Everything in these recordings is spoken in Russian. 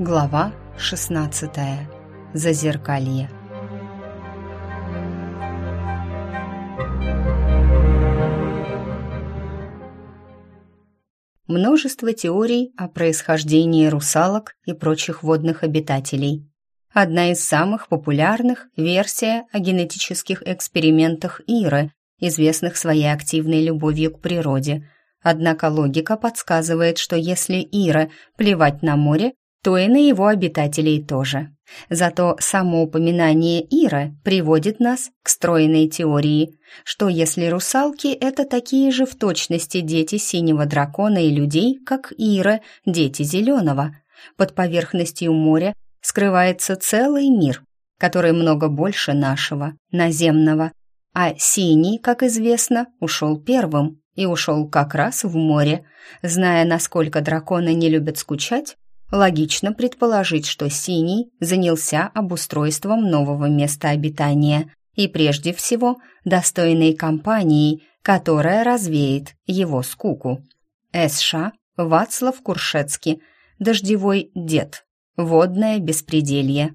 Глава 16. Зазеркалье. Множество теорий о происхождении русалок и прочих водных обитателей. Одна из самых популярных – версия о генетических экспериментах Иры, известных своей активной любовью к природе. Однако логика подсказывает, что если Ира плевать на море, то и на его обитателей тоже. Зато само упоминание Ира приводит нас к стройной теории, что если русалки — это такие же в точности дети синего дракона и людей, как Ира, дети зеленого. Под поверхностью моря скрывается целый мир, который много больше нашего, наземного. А синий, как известно, ушел первым и ушел как раз в море. Зная, насколько драконы не любят скучать, Логично предположить, что Синий занялся обустройством нового места обитания и прежде всего достойной компанией, которая развеет его скуку. СШ Вацлав Куршецкий, Дождевой дед, Водное беспределье.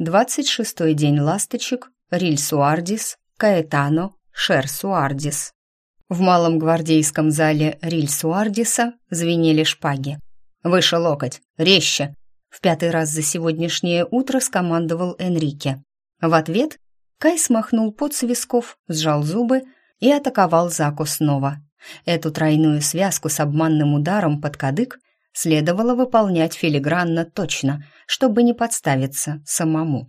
26-й день ласточек, Риль Суардис, Каэтано, Шер. В малом гвардейском зале Риль Суардиса звенели шпаги. «Выше локоть! Резче!» В пятый раз за сегодняшнее утро скомандовал Энрике. В ответ Кай смахнул пот с висков, сжал зубы и атаковал Заку снова. Эту тройную связку с обманным ударом под кадык следовало выполнять филигранно точно, чтобы не подставиться самому.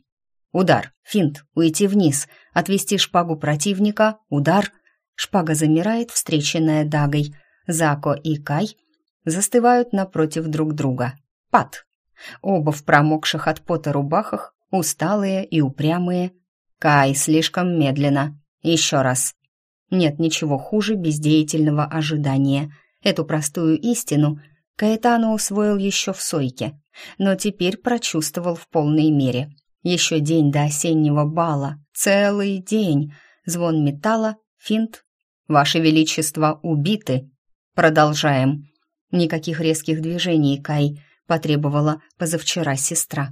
Удар, финт, уйти вниз, отвести шпагу противника, удар. Шпага замирает, встреченная дагой. Зако и Кай застывают напротив друг друга. Пад. Оба в промокших от пота рубахах, усталые и упрямые. Кай слишком медленно. Еще раз. Нет ничего хуже бездеятельного ожидания. Эту простую истину Каэтану усвоил еще в сойке, но теперь прочувствовал в полной мере. Еще день до осеннего бала, целый день. Звон металла, финт. «Ваше Величество убиты!» Продолжаем. Никаких резких движений, Кай, потребовала позавчера сестра.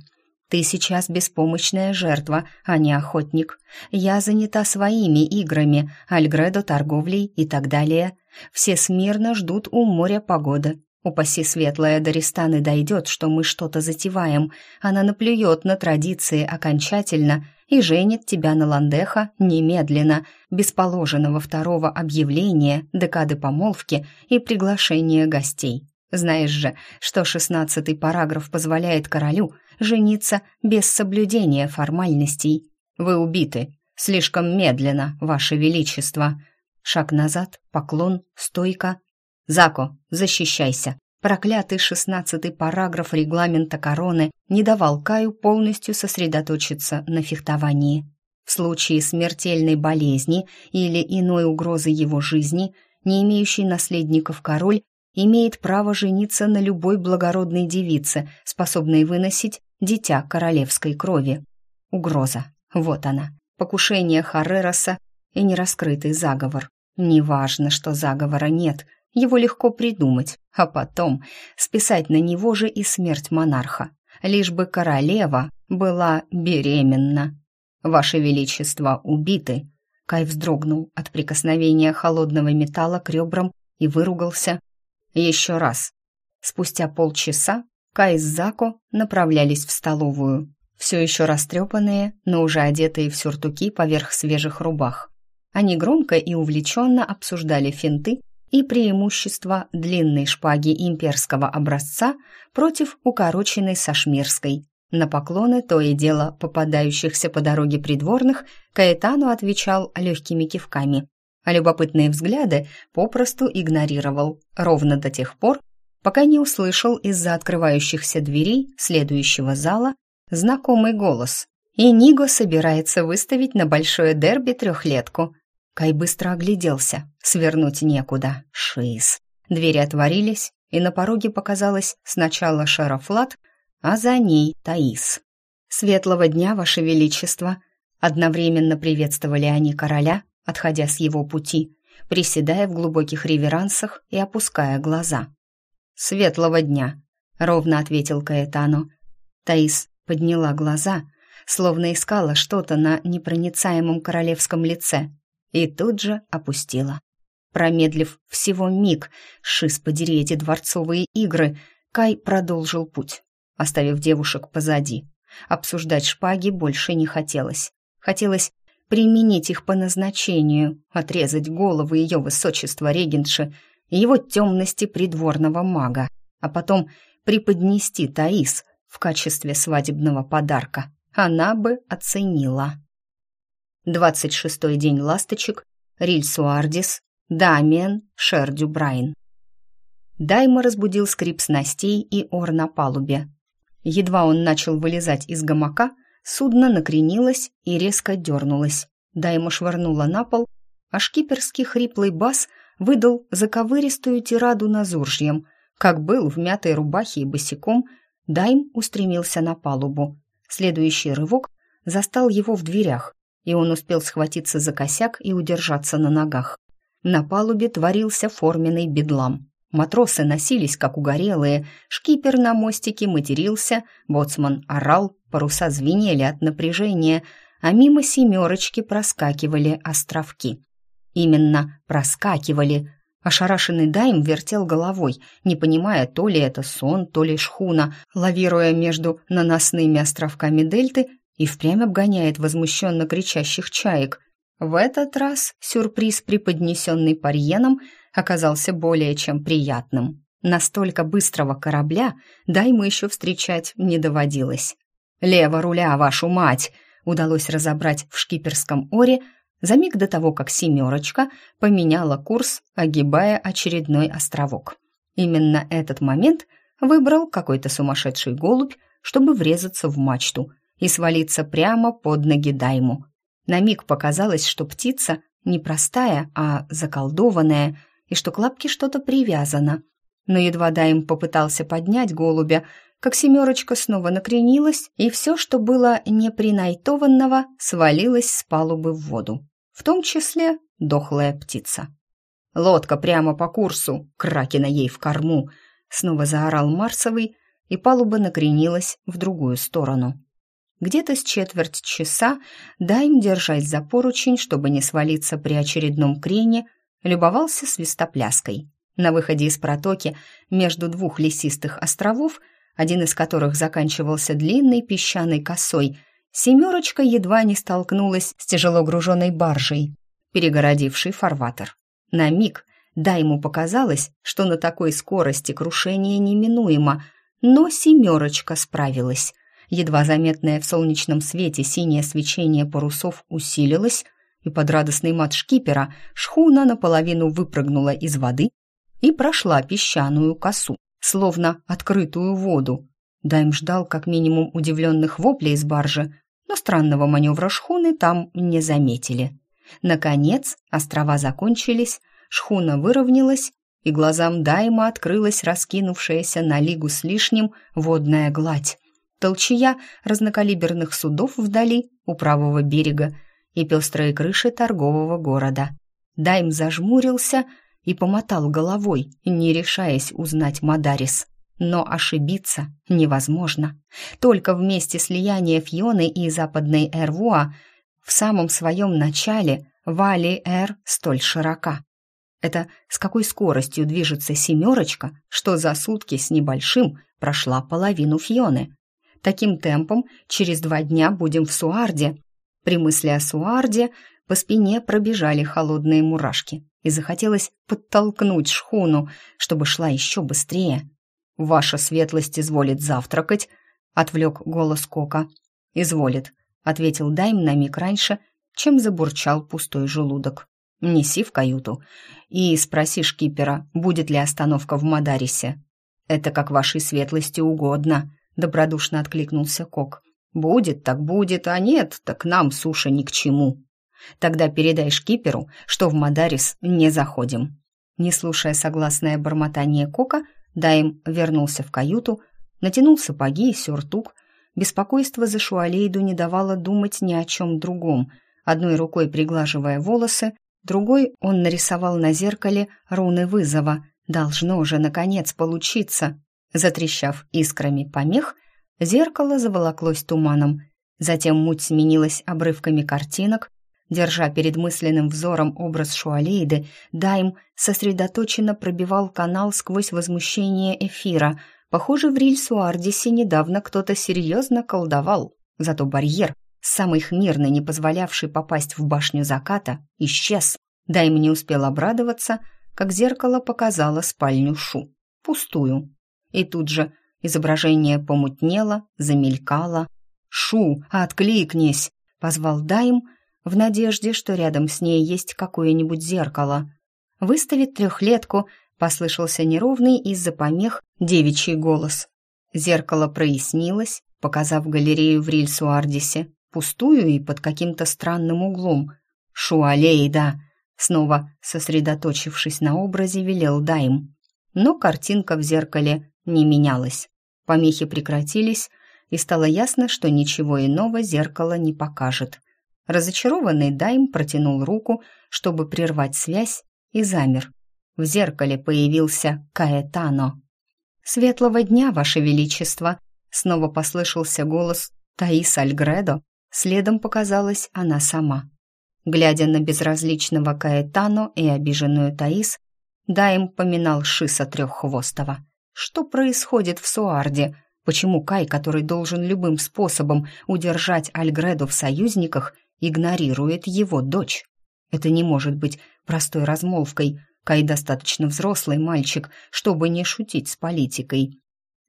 Ты сейчас беспомощная жертва, а не охотник. Я занята своими играми, Альгредо торговлей и так далее. Все смирно ждут у моря погоды. Упаси светлая Дористаны дойдет, что мы что-то затеваем. Она наплюет на традиции окончательно и женит тебя на Ландеха немедленно, без положенного второго объявления, декады помолвки и приглашения гостей. Знаешь же, что шестнадцатый параграф позволяет королю жениться без соблюдения формальностей. Вы убиты. Слишком медленно, ваше величество. Шаг назад, поклон, стойка. Зако, защищайся. Проклятый шестнадцатый параграф регламента короны не давал Каю полностью сосредоточиться на фехтовании. В случае смертельной болезни или иной угрозы его жизни, не имеющий наследников король имеет право жениться на любой благородной девице, способной выносить дитя королевской крови. Угроза. Вот она. Покушение Харрероса и нераскрытый заговор. Неважно, что заговора нет – его легко придумать, а потом списать на него же и смерть монарха. Лишь бы королева была беременна. «Ваше Величество убиты!» Кай вздрогнул от прикосновения холодного металла к ребрам и выругался. «Еще раз!» Спустя полчаса Кай с Зако направлялись в столовую, все еще растрепанные, но уже одетые в сюртуки поверх свежих рубах. Они громко и увлеченно обсуждали финты и преимущество длинной шпаги имперского образца против укороченной сашмирской. На поклоны то и дело попадающихся по дороге придворных Каэтану отвечал легкими кивками, а любопытные взгляды попросту игнорировал, ровно до тех пор, пока не услышал из-за открывающихся дверей следующего зала знакомый голос. И Ниго собирается выставить на большое дерби трехлетку. Кай быстро огляделся. Свернуть некуда. Шиз. Двери отворились, и на пороге показалась сначала Шарафлат, а за ней Таис. «Светлого дня, Ваше Величество!» Одновременно приветствовали они короля, отходя с его пути, приседая в глубоких реверансах и опуская глаза. «Светлого дня!» — ровно ответил Каэтано. Таис подняла глаза, словно искала что-то на непроницаемом королевском лице, и тут же опустила. Промедлив всего миг, шиз подери эти дворцовые игры, Кай продолжил путь, оставив девушек позади. Обсуждать шпаги больше не хотелось. Хотелось применить их по назначению, отрезать головы ее высочества регентши и его темности придворного мага, а потом преподнести Таис в качестве свадебного подарка. Она бы оценила. Двадцать шестой день ласточек, Риль Суардис, Дамиен, Шердю Брайн. Дайма разбудил скрип снастей и ор на палубе. Едва он начал вылезать из гамака, судно накренилось и резко дернулось. Дайма швырнула на пол, а шкиперский хриплый бас выдал заковыристую тираду назуржьем. Как был в мятой рубахе и босиком, Дайм устремился на палубу. Следующий рывок застал его в дверях, и он успел схватиться за косяк и удержаться на ногах. На палубе творился форменный бедлам. Матросы носились, как угорелые, шкипер на мостике матерился, боцман орал, паруса звенели от напряжения, а мимо семерочки проскакивали островки. Именно проскакивали. Ошарашенный Дайм вертел головой, не понимая, то ли это сон, то ли шхуна, лавируя между наносными островками дельты и впрямь обгоняет возмущенно кричащих чаек. В этот раз сюрприз, преподнесенный Парьеном, оказался более чем приятным. Настолько быстрого корабля Дайму еще встречать не доводилось. «Лево руля, вашу мать!» удалось разобрать в шкиперском оре за миг до того, как «семерочка» поменяла курс, огибая очередной островок. Именно этот момент выбрал какой-то сумасшедший голубь, чтобы врезаться в мачту и свалиться прямо под ноги Дайму. На миг показалось, что птица не простая, а заколдованная, и что к лапке что-то привязано. Но едва Дайм попытался поднять голубя, как семерочка снова накренилась, и все, что было непринайтованного, свалилось с палубы в воду, в том числе дохлая птица. «Лодка прямо по курсу, кракена ей в корму!» Снова заорал Марсовый, и палуба накренилась в другую сторону. Где-то с четверть часа Дайм, держась за поручень, чтобы не свалиться при очередном крене, любовался свистопляской. На выходе из протоки между двух лесистых островов, один из которых заканчивался длинной песчаной косой, семерочка едва не столкнулась с тяжело груженной баржей, перегородившей фарватер. На миг Дайму показалось, что на такой скорости крушение неминуемо, но семерочка справилась. Едва заметное в солнечном свете синее свечение парусов усилилось, и под радостный мат шкипера шхуна наполовину выпрыгнула из воды и прошла песчаную косу, словно открытую воду. Дайм ждал как минимум удивленных воплей из баржи, но странного маневра шхуны там не заметили. Наконец, острова закончились, шхуна выровнялась, и глазам Дайма открылась раскинувшаяся на лигу с лишним водная гладь толчья разнокалиберных судов вдали у правого берега и пестрые крыши торгового города. Дайм зажмурился и помотал головой, не решаясь узнать Мадарис. Но ошибиться невозможно. Только вместе слияния Фьоны и западной Эрвуа в самом своем начале Вали-Эр столь широка. Это с какой скоростью движется семерочка, что за сутки с небольшим прошла половину Фьоны. Таким темпом через два дня будем в Суарде. При мысли о Суарде по спине пробежали холодные мурашки, и захотелось подтолкнуть шхуну, чтобы шла еще быстрее. «Ваша светлость изволит завтракать», — отвлек голос Кока. «Изволит», — ответил Дайм на миг раньше, чем забурчал пустой желудок. «Неси в каюту и спроси шкипера, будет ли остановка в Мадарисе. Это как вашей светлости угодно», добродушно откликнулся Кок. «Будет так будет, а нет, так нам суша ни к чему. Тогда передай шкиперу, что в Мадарис не заходим». Не слушая согласное бормотание Кока, Дайм вернулся в каюту, натянул сапоги и сюртук. Беспокойство за Шуалейду не давало думать ни о чем другом. Одной рукой приглаживая волосы, другой он нарисовал на зеркале руны вызова. «Должно уже, наконец, получиться!» Затрещав искрами помех, Зеркало заволоклось туманом. Затем муть сменилась обрывками картинок. Держа перед мысленным взором образ Шуалейды, Дайм сосредоточенно пробивал канал сквозь возмущение эфира. Похоже, в Рильсуардисе недавно кто-то серьезно колдовал. Зато барьер, самый хмирный, не позволявший попасть в башню заката, исчез. Дайм не успел обрадоваться, как зеркало показало спальню Шу. Пустую. И тут же изображение помутнело, замелькало. «Шу, откликнись!» — позвал Дайм в надежде, что рядом с ней есть какое-нибудь зеркало. Выставить трехлетку послышался неровный из-за помех девичий голос. Зеркало прояснилось, показав галерею в Рильсуардисе, пустую и под каким-то странным углом. «Шуалейда!» Снова сосредоточившись на образе, велел Дайм. Но картинка в зеркале не менялась. Помехи прекратились, и стало ясно, что ничего иного зеркало не покажет. Разочарованный Дайм протянул руку, чтобы прервать связь, и замер. В зеркале появился Каэтано. «Светлого дня, Ваше Величество!» Снова послышался голос Таис Альгредо, следом показалась она сама. Глядя на безразличного Каэтано и обиженную Таис, Дайм поминал Шиса Треххвостого. Что происходит в Суарде? Почему Кай, который должен любым способом удержать Альгредо в союзниках, игнорирует его дочь? Это не может быть простой размолвкой. Кай достаточно взрослый мальчик, чтобы не шутить с политикой.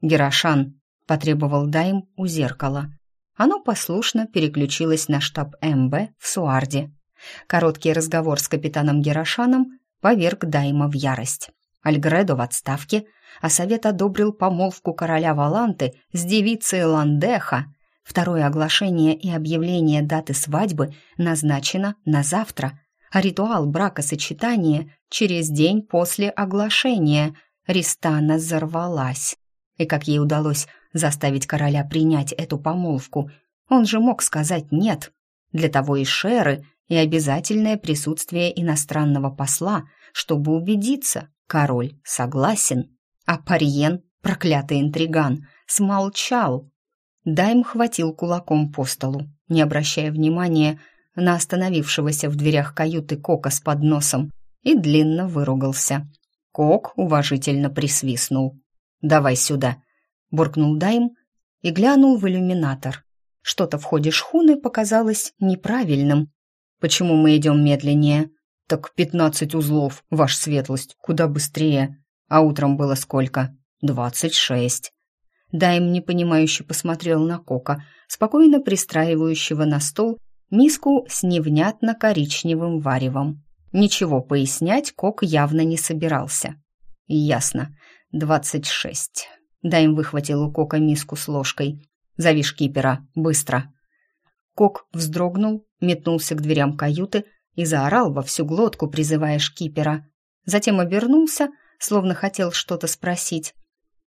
«Герошан», — потребовал Дайм у зеркала. Оно послушно переключилось на штаб МБ в Суарде. Короткий разговор с капитаном Герошаном поверг Дайма в ярость. Альгредо в отставке, а совет одобрил помолвку короля Валанты с девицей Ландеха. Второе оглашение и объявление даты свадьбы назначено на завтра, а ритуал бракосочетания через день после оглашения. Ристана взорвалась. И как ей удалось заставить короля принять эту помолвку? Он же мог сказать «нет». Для того и Шеры, и обязательное присутствие иностранного посла, чтобы убедиться, король согласен. А Парьен, проклятый интриган, смолчал. Дайм хватил кулаком по столу, не обращая внимания на остановившегося в дверях каюты Кока с подносом, и длинно выругался. Кок уважительно присвистнул. «Давай сюда», — буркнул Дайм и глянул в иллюминатор. Что-то в ходе шхуны показалось неправильным, Почему мы идем медленнее? Так пятнадцать узлов, ваша светлость, куда быстрее. А утром было сколько? Двадцать шесть. Дайм непонимающе посмотрел на Кока, спокойно пристраивающего на стол миску с невнятно коричневым варевом. Ничего пояснять Кок явно не собирался. «Ясно. Двадцать шесть». Дайм выхватил у Кока миску с ложкой. «Зови шкипера. Быстро». Кок вздрогнул, метнулся к дверям каюты и заорал во всю глотку, призывая шкипера. Затем обернулся, словно хотел что-то спросить.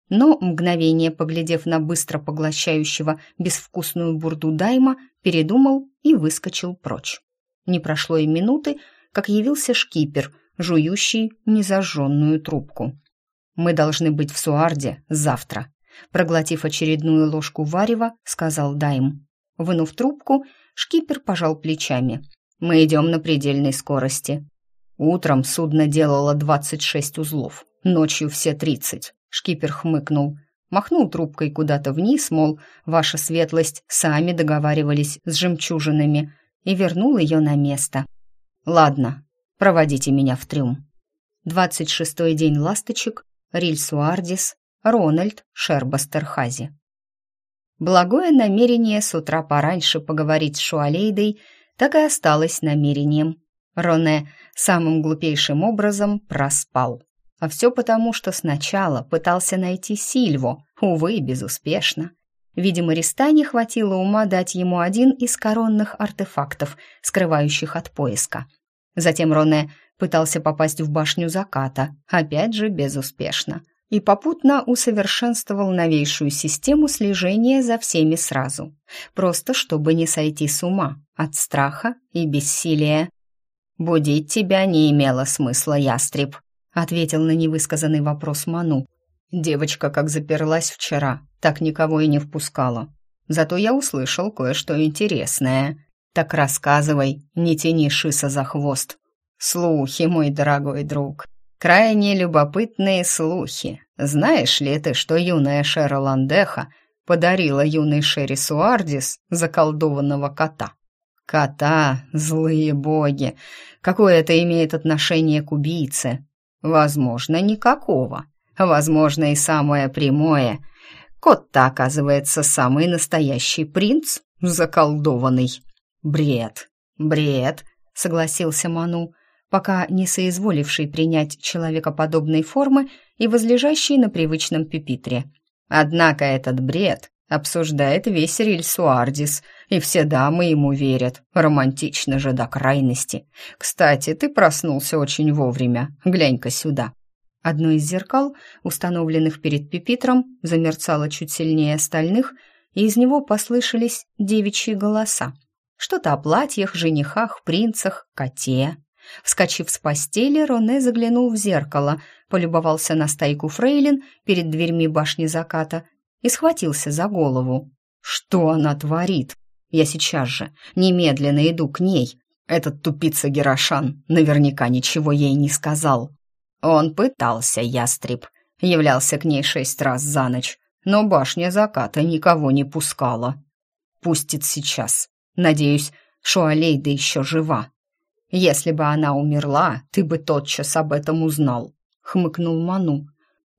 Но, мгновение поглядев на быстро поглощающего безвкусную бурду дайма, передумал и выскочил прочь. Не прошло и минуты, как явился шкипер, жующий незажженную трубку. «Мы должны быть в Суарде завтра», проглотив очередную ложку варева, сказал Дайм. Вынув трубку, шкипер пожал плечами. «Мы идем на предельной скорости». Утром судно делало 26 узлов, ночью все 30. Шкипер хмыкнул, махнул трубкой куда-то вниз, мол, ваша светлость сами договаривались с жемчужинами, и вернул ее на место. «Ладно, проводите меня в трюм». 26-й день ласточек, Риль Суардис, Рональд Шербастерхази. Благое намерение с утра пораньше поговорить с Шуалейдой так и осталось намерением. Роне самым глупейшим образом проспал. А все потому, что сначала пытался найти Сильву, увы, безуспешно. Видимо, Риста не хватило ума дать ему один из коронных артефактов, скрывающих от поиска. Затем Роне пытался попасть в башню заката, опять же безуспешно и попутно усовершенствовал новейшую систему слежения за всеми сразу, просто чтобы не сойти с ума от страха и бессилия. «Будить тебя не имело смысла, ястреб», — ответил на невысказанный вопрос Ману. Девочка как заперлась вчера, так никого и не впускала. Зато я услышал кое-что интересное. Так рассказывай, не тяни шиса за хвост. Слухи, мой дорогой друг. Крайне любопытные слухи. Знаешь ли ты, что юная Шера Ландеха подарила юной Шерри Суардис заколдованного кота? Кота, злые боги. Какое это имеет отношение к убийце? Возможно, никакого. Возможно, и самое прямое. Кот-то, оказывается, самый настоящий принц, заколдованный. Бред, бред, согласился Ману, пока не соизволивший принять человекоподобной формы и возлежащий на привычном пюпитре. Однако этот бред обсуждает весь Рильсуардис, и все дамы ему верят. Романтично же до крайности. Кстати, ты проснулся очень вовремя. Глянь-ка сюда. Одно из зеркал, установленных перед пюпитром, замерцало чуть сильнее остальных, и из него послышались девичьи голоса. Что-то о платьях, женихах, принцах, коте. Вскочив с постели, Роне заглянул в зеркало, полюбовался на стайку фрейлин перед дверьми башни заката и схватился за голову. «Что она творит? Я сейчас же, немедленно иду к ней. Этот тупица Герошан наверняка ничего ей не сказал». Он пытался, ястреб, являлся к ней шесть раз за ночь, но башня заката никого не пускала. Пустит сейчас. Надеюсь, Шуалейда еще жива. Если бы она умерла, ты бы тотчас об этом узнал, хмыкнул Ману.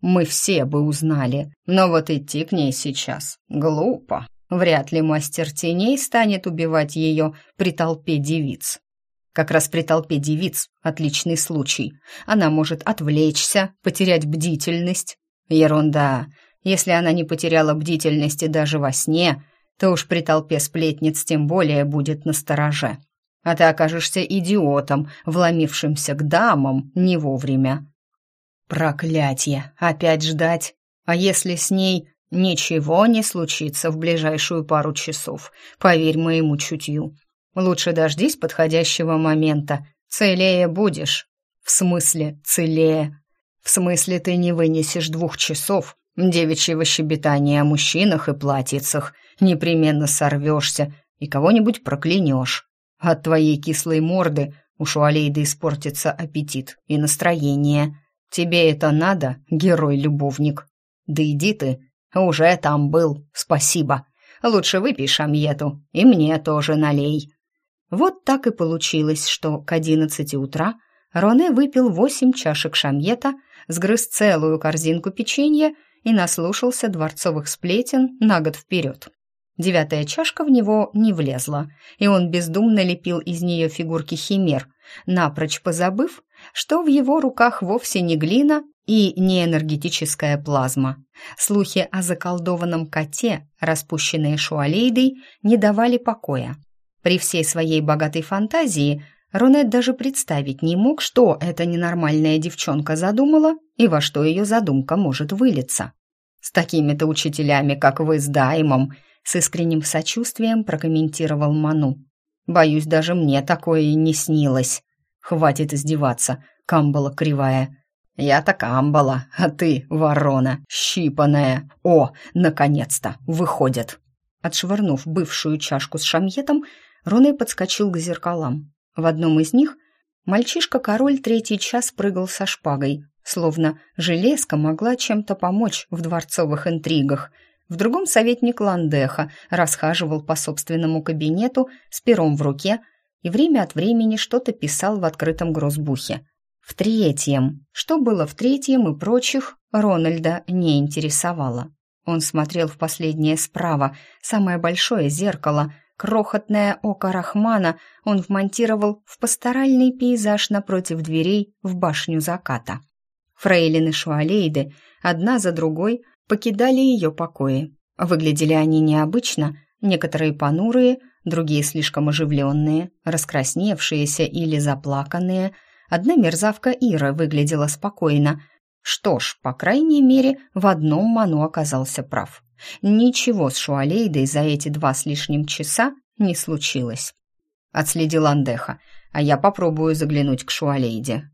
Мы все бы узнали, но вот идти к ней сейчас глупо. Вряд ли мастер теней станет убивать ее при толпе девиц. Как раз при толпе девиц отличный случай. Она может отвлечься, потерять бдительность. Ерунда. Если она не потеряла бдительности даже во сне, то уж при толпе сплетниц тем более будет настороже. А ты окажешься идиотом, вломившимся к дамам не вовремя. Проклятье! Опять ждать? А если с ней ничего не случится в ближайшую пару часов? Поверь моему чутью. Лучше дождись подходящего момента. Целее будешь. В смысле целее? В смысле ты не вынесешь двух часов девичьего щебетания о мужчинах и платьицах, непременно сорвешься и кого-нибудь проклянешь. От твоей кислой морды у Шуалейды испортится аппетит и настроение. Тебе это надо, герой-любовник? Да иди ты, уже там был, спасибо. Лучше выпей шамьету, и мне тоже налей. Вот так и получилось, что к одиннадцати утра Роне выпил восемь чашек шамьета, сгрыз целую корзинку печенья и наслушался дворцовых сплетен на год вперед. Девятая чашка в него не влезла, и он бездумно лепил из нее фигурки химер, напрочь позабыв, что в его руках вовсе не глина и не энергетическая плазма. Слухи о заколдованном коте, распущенные Шуалейдой, не давали покоя. При всей своей богатой фантазии Ронет даже представить не мог, что эта ненормальная девчонка задумала и во что ее задумка может вылиться. «С такими-то учителями, как вы с Даймом», с искренним сочувствием прокомментировал Ману. «Боюсь, даже мне такое не снилось. Хватит издеваться, камбала кривая. Я-то камбала, а ты, ворона, щипаная. О, наконец-то, выходит!» Отшвырнув бывшую чашку с шамьетом, Роне подскочил к зеркалам. В одном из них мальчишка-король третий час прыгал со шпагой, словно железка могла чем-то помочь в дворцовых интригах. В другом советник Ландеха расхаживал по собственному кабинету с пером в руке и время от времени что-то писал в открытом грозбухе. В третьем, что было в третьем и прочих, Рональда не интересовало. Он смотрел в последнее справа, самое большое зеркало — Крохотное око Рахмана он вмонтировал в пасторальный пейзаж напротив дверей в башню заката. Фрейлины Шуалейды одна за другой покидали ее покои. Выглядели они необычно, некоторые понурые, другие слишком оживленные, раскрасневшиеся или заплаканные. Одна мерзавка Ира выглядела спокойно. Что ж, по крайней мере, в одном Ману оказался прав. Ничего с Шуалейдой за эти два с лишним часа не случилось. Отследил Андеха, а я попробую заглянуть к Шуалейде.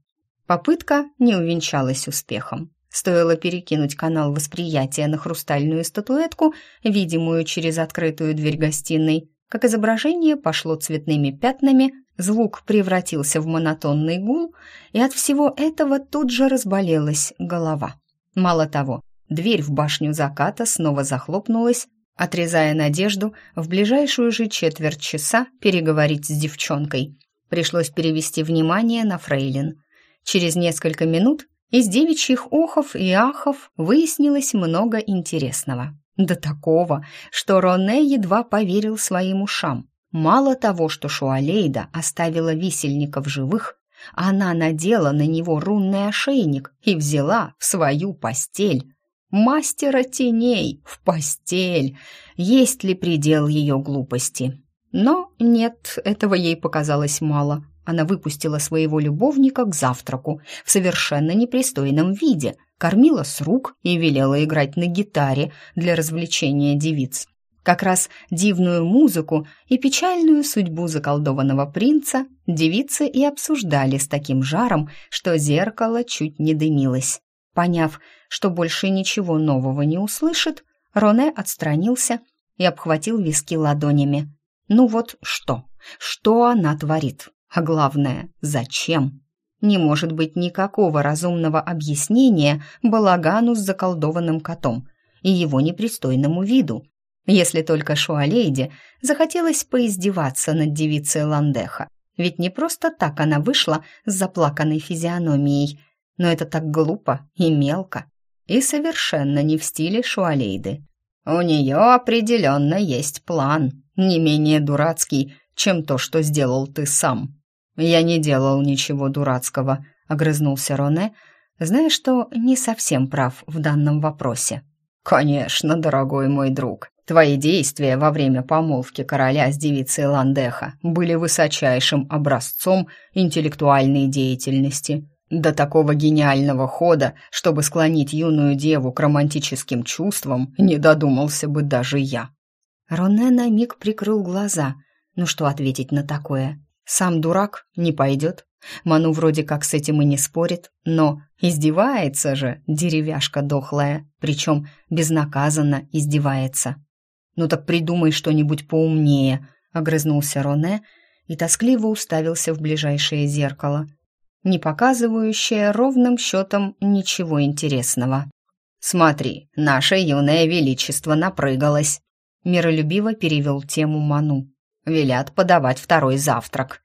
Попытка не увенчалась успехом. Стоило перекинуть канал восприятия на хрустальную статуэтку, видимую через открытую дверь гостиной, как изображение пошло цветными пятнами, звук превратился в монотонный гул, и от всего этого тут же разболелась голова. Мало того, дверь в башню заката снова захлопнулась, отрезая надежду в ближайшую же четверть часа переговорить с девчонкой. Пришлось перевести внимание на фрейлин. Через несколько минут из девичьих охов и ахов выяснилось много интересного. До такого, что Роне едва поверил своим ушам. Мало того, что Шуалейда оставила висельника в живых, она надела на него рунный ошейник и взяла в свою постель. Мастера теней в постель. Есть ли предел ее глупости? Но нет, этого ей показалось мало. Она выпустила своего любовника к завтраку в совершенно непристойном виде, кормила с рук и велела играть на гитаре для развлечения девиц. Как раз дивную музыку и печальную судьбу заколдованного принца девицы и обсуждали с таким жаром, что зеркало чуть не дымилось. Поняв, что больше ничего нового не услышит, Роне отстранился и обхватил виски ладонями. Ну вот что? Что она творит? А главное, зачем? Не может быть никакого разумного объяснения балагану с заколдованным котом и его непристойному виду, если только Шуалейде захотелось поиздеваться над девицей Ландеха. Ведь не просто так она вышла с заплаканной физиономией, но это так глупо и мелко, и совершенно не в стиле Шуалейды. У нее определенно есть план, не менее дурацкий, чем то, что сделал ты сам. «Я не делал ничего дурацкого», — огрызнулся Роне, зная, что не совсем прав в данном вопросе. «Конечно, дорогой мой друг, твои действия во время помолвки короля с девицей Ландеха были высочайшим образцом интеллектуальной деятельности. До такого гениального хода, чтобы склонить юную деву к романтическим чувствам, не додумался бы даже я». Роне на миг прикрыл глаза. Ну что ответить на такое? Сам дурак не пойдет. Ману вроде как с этим и не спорит, но издевается же, деревяшка дохлая, причем безнаказанно издевается. «Ну так придумай что-нибудь поумнее», — огрызнулся Роне и тоскливо уставился в ближайшее зеркало, не показывающее ровным счетом ничего интересного. «Смотри, наше юное величество напрыгалось», — миролюбиво перевел тему Ману. Велят подавать второй завтрак.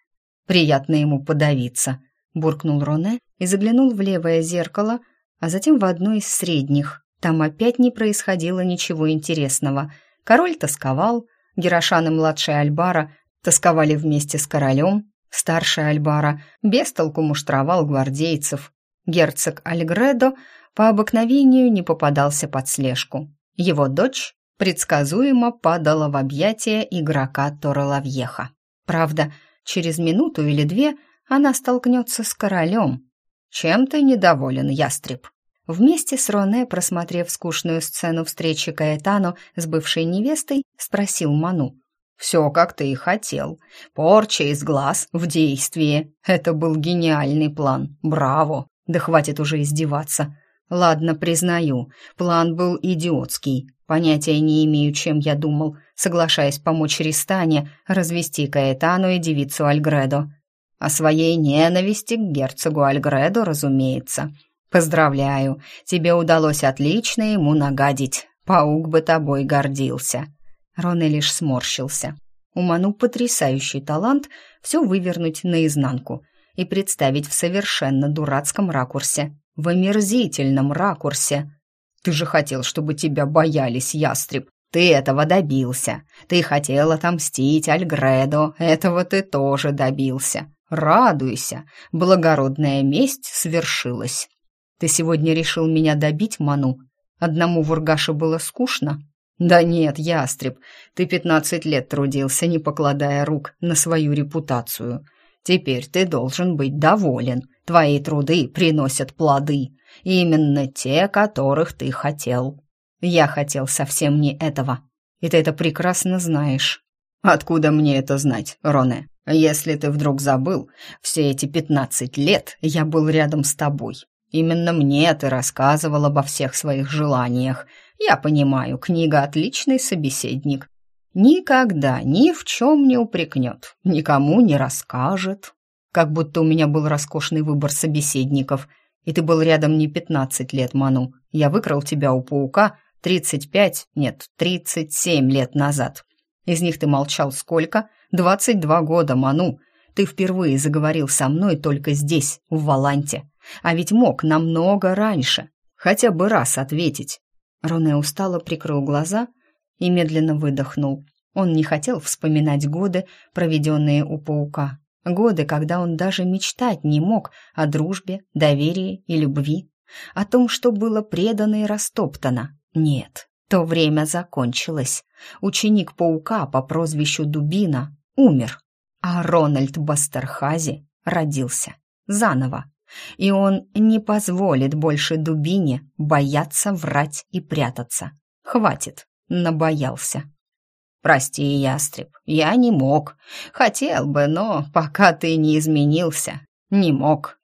Приятно ему подавиться, буркнул Роне и заглянул в левое зеркало, а затем в одно из средних. Там опять не происходило ничего интересного. Король тосковал, Герошан и младшая Альбара тосковали вместе с королем, старшая Альбара без толку муштровал гвардейцев. Герцог Альгредо по обыкновению не попадался под слежку. Его дочь предсказуемо падала в объятия игрока Торолавьеха. Правда, через минуту или две она столкнется с королем. «Чем ты недоволен, ястреб?» Вместе с Роне, просмотрев скучную сцену встречи Каэтану с бывшей невестой, спросил Ману. «Все, как ты и хотел. Порча из глаз в действии. Это был гениальный план. Браво! Да хватит уже издеваться. Ладно, признаю, план был идиотский. Понятия не имею, чем я думал, соглашаясь помочь Ристане развести Каэтану и девицу Альгредо. О своей ненависти к герцогу Альгредо, разумеется. Поздравляю, тебе удалось отлично ему нагадить. Паук бы тобой гордился. Роне лишь сморщился. У Ману потрясающий талант все вывернуть наизнанку и представить в совершенно дурацком ракурсе, в омерзительном ракурсе. Ты же хотел, чтобы тебя боялись, ястреб. Ты этого добился. Ты хотел отомстить Альгредо. Этого ты тоже добился. Радуйся. Благородная месть свершилась. Ты сегодня решил меня добить, Ману? Одному в Ургаше было скучно? Да нет, ястреб, ты пятнадцать лет трудился, не покладая рук на свою репутацию. Теперь ты должен быть доволен. Твои труды приносят плоды. Именно те, которых ты хотел. Я хотел совсем не этого. И ты это прекрасно знаешь. Откуда мне это знать, Роне? Если ты вдруг забыл, все эти пятнадцать лет я был рядом с тобой. Именно мне ты рассказывал обо всех своих желаниях. Я понимаю, книга отличный собеседник. Никогда ни в чем не упрекнет, никому не расскажет. Как будто у меня был роскошный выбор собеседников, и ты был рядом не пятнадцать лет, Ману. Я выкрал тебя у паука тридцать пять, нет, тридцать семь лет назад. Из них ты молчал сколько? Двадцать два года, Ману. Ты впервые заговорил со мной только здесь, в Валанте. А ведь мог намного раньше. Хотя бы раз ответить. Роне устало прикрыл глаза и медленно выдохнул. Он не хотел вспоминать годы, проведенные у паука. Годы, когда он даже мечтать не мог о дружбе, доверии и любви. О том, что было предано и растоптано. Нет, то время закончилось. Ученик паука по прозвищу Дубина умер, а Рональд Бастерхази родился заново и он не позволит больше дубине бояться врать и прятаться. Хватит, набоялся. «Прости, ястреб, я не мог. Хотел бы, но пока ты не изменился, не мог».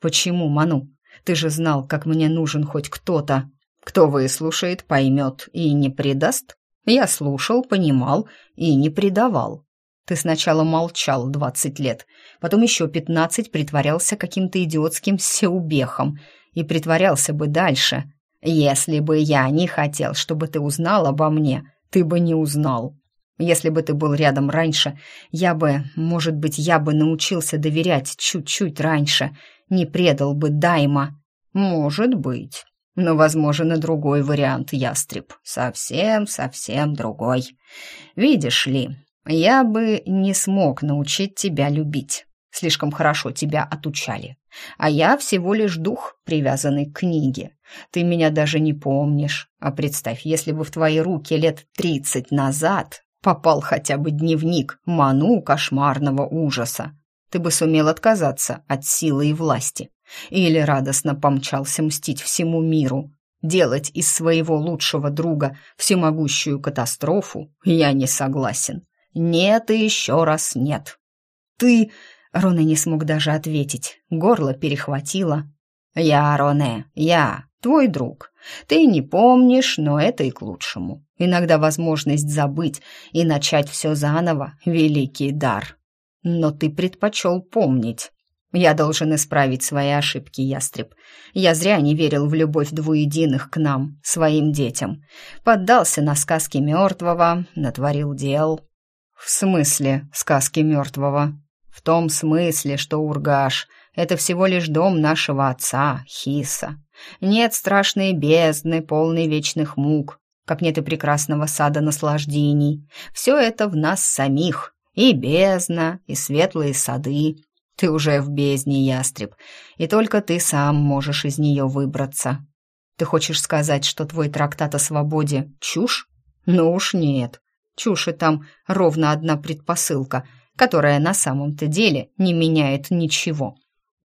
«Почему, Ману? Ты же знал, как мне нужен хоть кто-то. Кто выслушает, поймет и не предаст. Я слушал, понимал и не предавал. Ты сначала молчал двадцать лет, потом еще пятнадцать притворялся каким-то идиотским сеубехом и притворялся бы дальше. Если бы я не хотел, чтобы ты узнал обо мне, ты бы не узнал. Если бы ты был рядом раньше, я бы, может быть, я бы научился доверять чуть-чуть раньше, не предал бы Дайма. Может быть. Но возможен и другой вариант, ястреб. Совсем-совсем другой. Видишь ли, я бы не смог научить тебя любить. Слишком хорошо тебя отучали. А я всего лишь дух, привязанный к книге. Ты меня даже не помнишь. А представь, если бы в твои руки лет тридцать назад попал хотя бы дневник Ману кошмарного ужаса, ты бы сумел отказаться от силы и власти. Или радостно помчался мстить всему миру. Делать из своего лучшего друга всемогущую катастрофу я не согласен. «Нет и еще раз нет». «Ты...» — Роне не смог даже ответить. Горло перехватило. «Я, Роне, я, твой друг. Ты не помнишь, но это и к лучшему. Иногда возможность забыть и начать все заново — великий дар. Но ты предпочел помнить. Я должен исправить свои ошибки, ястреб. Я зря не верил в любовь двуединых к нам, своим детям. Поддался на сказки мертвого, натворил дел, «В смысле сказки мертвого?» «В том смысле, что Ургаш — это всего лишь дом нашего отца, Хиса. Нет страшной бездны, полной вечных мук, как нет и прекрасного сада наслаждений. Все это в нас самих, и бездна, и светлые сады. Ты уже в бездне, ястреб, и только ты сам можешь из нее выбраться. Ты хочешь сказать, что твой трактат о свободе — чушь? Ну уж нет. Чуши там ровно одна предпосылка, которая на самом-то деле не меняет ничего.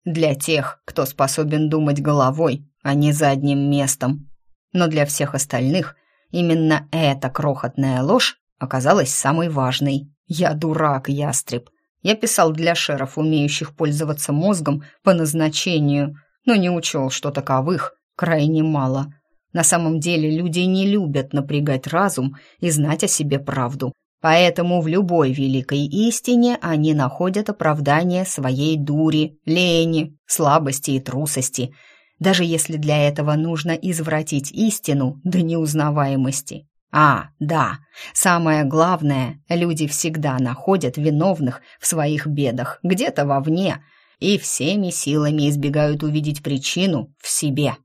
Для тех, кто способен думать головой, а не задним местом. Но для всех остальных именно эта крохотная ложь оказалась самой важной. Я дурак, ястреб. Я писал для шеров, умеющих пользоваться мозгом по назначению, но не учел, что таковых крайне мало. На самом деле люди не любят напрягать разум и знать о себе правду. Поэтому в любой великой истине они находят оправдание своей дури, лени, слабости и трусости, даже если для этого нужно извратить истину до неузнаваемости. А, да, самое главное, люди всегда находят виновных в своих бедах где-то вовне и всеми силами избегают увидеть причину в себе.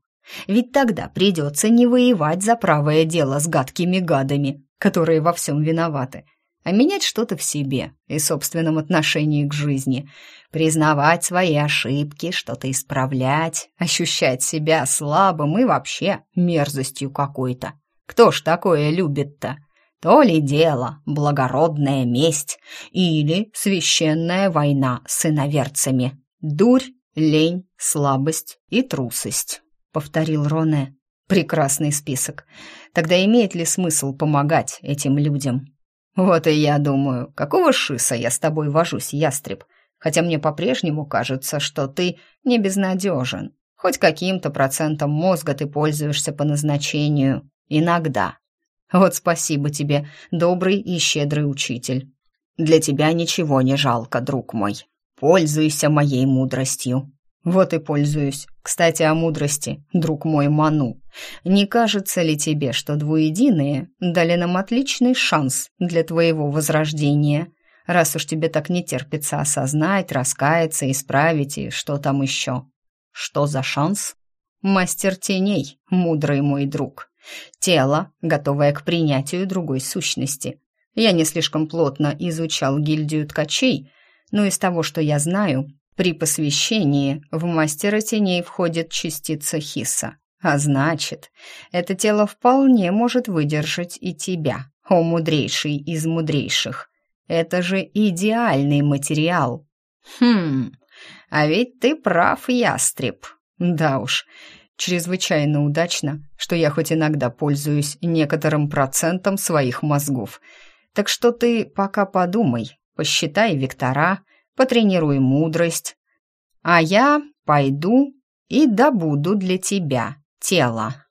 Ведь тогда придется не воевать за правое дело с гадкими гадами, которые во всем виноваты, а менять что-то в себе и собственном отношении к жизни, признавать свои ошибки, что-то исправлять, ощущать себя слабым и вообще мерзостью какой-то. Кто ж такое любит-то? То ли дело благородная месть или священная война с иноверцами, дурь, лень, слабость и трусость повторил Роне. Прекрасный список. Тогда имеет ли смысл помогать этим людям? Вот и я думаю, какого шиса я с тобой вожусь, ястреб? Хотя мне по-прежнему кажется, что ты не безнадежен. Хоть каким-то процентом мозга ты пользуешься по назначению. Иногда. Вот спасибо тебе, добрый и щедрый учитель. Для тебя ничего не жалко, друг мой. Пользуйся моей мудростью. Вот и пользуюсь. Кстати, о мудрости, друг мой Ману. Не кажется ли тебе, что двуединые дали нам отличный шанс для твоего возрождения? Раз уж тебе так не терпится осознать, раскаяться, исправить и что там еще. Что за шанс? Мастер теней, мудрый мой друг. Тело, готовое к принятию другой сущности. Я не слишком плотно изучал гильдию ткачей, но из того, что я знаю, при посвящении в мастера теней входит частица хиса. А значит, это тело вполне может выдержать и тебя, о мудрейший из мудрейших. Это же идеальный материал. Хм, а ведь ты прав, ястреб. Да уж, чрезвычайно удачно, что я хоть иногда пользуюсь некоторым процентом своих мозгов. Так что ты пока подумай, посчитай вектора, потренируй мудрость. А я пойду и добуду для тебя тело.